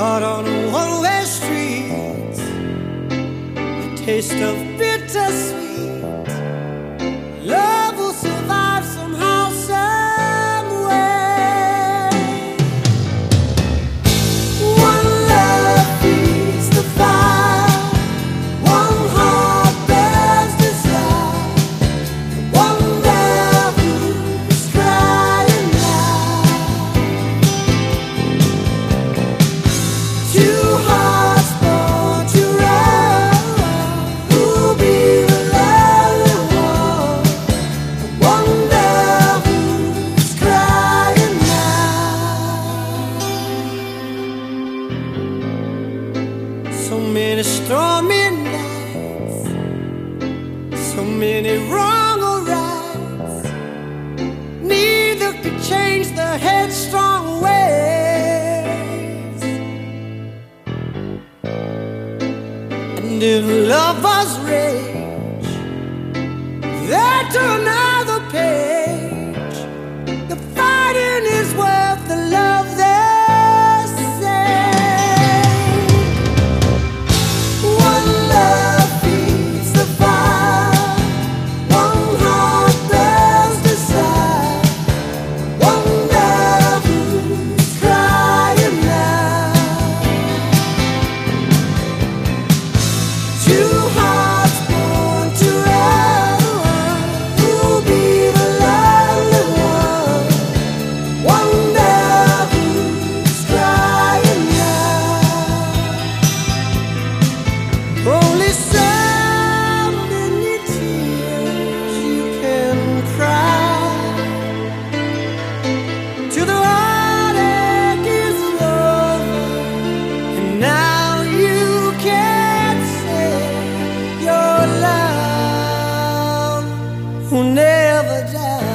Caught on one-way street, the taste of bittersweet. Wrong or rights. Neither could change the headstrong ways. And if love lovers rage, they turn never die.